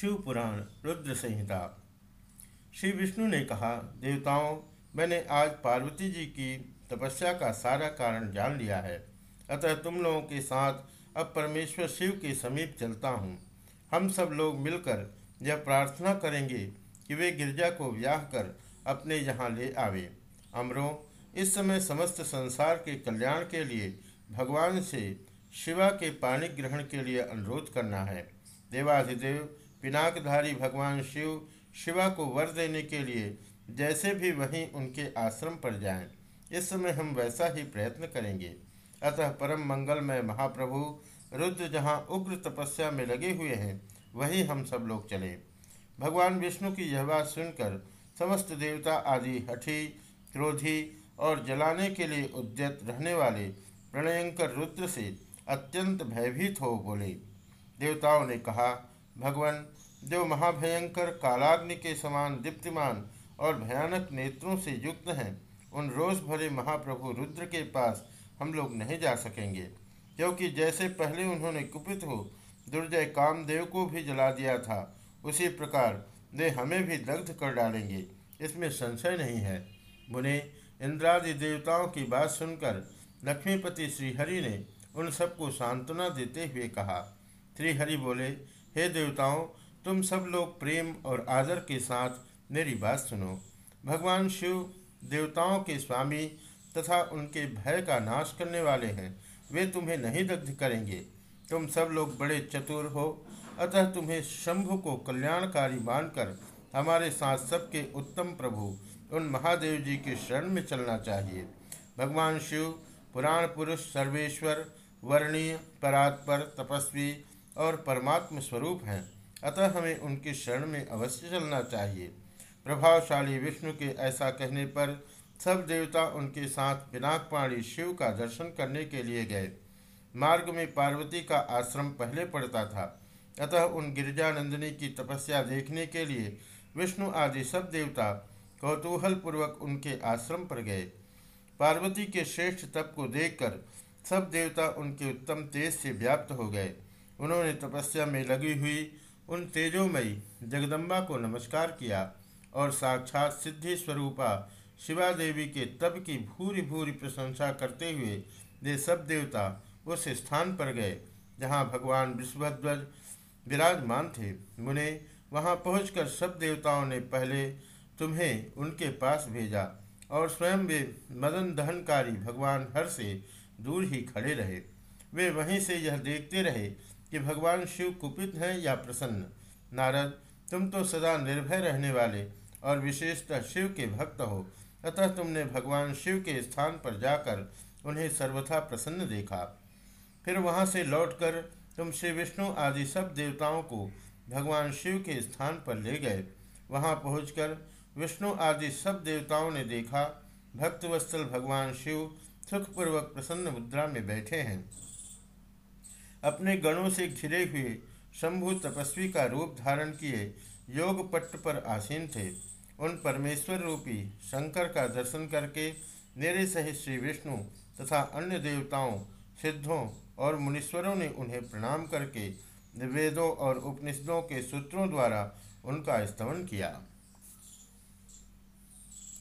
शिव पुराण रुद्र संहिता। श्री विष्णु ने कहा, देवताओं, मैंने आज पार्वती जी की तपस्या का सारा कारण जान लिया है। अतः तुम लोगों के साथ अब परमेश्वर शिव के समीप चलता हूँ। हम सब लोग मिलकर यह प्रार्थना करेंगे कि वे गिरजा को व्याह कर अपने यहाँ ले आवे। अमरों इस समय समस्त संसार के कल्याण के लिए भगवान से शिवा के पाणी ग्रहण के लिए अनुरोध करना है। देवाधिदेव पिनाकधारी भगवान शिव, शिवा को वर देने के लिए जैसे भी वहीं उनके आश्रम पर जाएँ, इस समय हम वैसा ही प्रयत्न करेंगे। अतः परम मंगलमय महाप्रभु, रुद्र जहाँ उग्र तपस्या में लगे हुए हैं, वही हम सब लोग चले। भगवान विष्णु की यह बात सुनकर समस्त देवता आदि हठी, क्रोधी और जलाने के लिए उद्यत रहने वाले प्रणयंकर रुद्र से अत्यंत भयभीत हो बोले। देवताओं ने कहा भगवान जो महाभयंकर कालाग्नि के समान दीप्तिमान और भयानक नेत्रों से युक्त हैं। उन रोष भरे महाप्रभु रुद्र के पास हम लोग नहीं जा सकेंगे, क्योंकि जैसे पहले उन्होंने कुपित हो दुर्जय कामदेव को भी जला दिया था, उसी प्रकार वे हमें भी दग्ध कर डालेंगे। इसमें संशय नहीं है। मुने, इंद्रादि देवताओं की बात सुनकर लक्ष्मीपति श्रीहरि ने उन सबको सांत्वना देते हुए कहा, श्रीहरि बोले हे देवताओं, तुम सब लोग प्रेम और आदर के साथ मेरी बात सुनो। भगवान शिव देवताओं के स्वामी तथा उनके भय का नाश करने वाले हैं। वे तुम्हें नहीं दग्ध करेंगे। तुम सब लोग बड़े चतुर हो, अतः तुम्हें शंभु को कल्याणकारी मानकर हमारे साथ सबके उत्तम प्रभु, उन महादेव जी के शरण में चलना चाहिए। भगवान शिव, पुराण पुरुष, सर्वेश्वर, वर्णीय, परात्पर, तपस्वी और परमात्म स्वरूप हैं। अतः हमें उनके शरण में अवश्य चलना चाहिए। प्रभावशाली विष्णु के ऐसा कहने पर सब देवता उनके साथ पिनाकपाणी शिव का दर्शन करने के लिए गए। मार्ग में पार्वती का आश्रम पहले पड़ता था। अतः उन गिरिजानंदिनी की तपस्या देखने के लिए विष्णु आदि सब देवता कौतूहल पूर्वक उनके आश्रम पर गए। पार्वती के श्रेष्ठ तप को देखकर सब देवता उनके उत्तम तेज से व्याप्त हो गए। उन्होंने तपस्या में लगी हुई उन तेजोमयी जगदम्बा को नमस्कार किया और साक्षात सिद्धि स्वरूपा शिवा देवी के तप की भूरी भूरी प्रशंसा करते हुए वे सब देवता उस स्थान पर गए, जहाँ भगवान विश्वध्वज विराजमान थे। मुने वहाँ पहुंचकर सब देवताओं ने पहले तुम्हें उनके पास भेजा और स्वयं वे मदन दहनकारी भगवान हर से दूर ही खड़े रहे। वे वहीं से यह देखते रहे कि भगवान शिव कुपित हैं या प्रसन्न। नारद, तुम तो सदा निर्भय रहने वाले और विशेषतः शिव के भक्त हो। अतः तुमने भगवान शिव के स्थान पर जाकर उन्हें सर्वथा प्रसन्न देखा। फिर वहाँ से लौटकर तुम श्री विष्णु आदि सब देवताओं को भगवान शिव के स्थान पर ले गए। वहाँ पहुंचकर विष्णु आदि सब देवताओं ने देखा, भक्तवत्सल भगवान शिव सुखपूर्वक प्रसन्न मुद्रा में बैठे हैं। अपने गणों से घिरे हुए शंभु तपस्वी का रूप धारण किए, योग पट्ट पर आसीन थे। उन परमेश्वर रूपी शंकर का दर्शन करके मेरे सहित श्री विष्णु तथा अन्य देवताओं, सिद्धों और मुनीश्वरों ने उन्हें प्रणाम करके वेदों और उपनिषदों के सूत्रों द्वारा उनका स्तमन किया।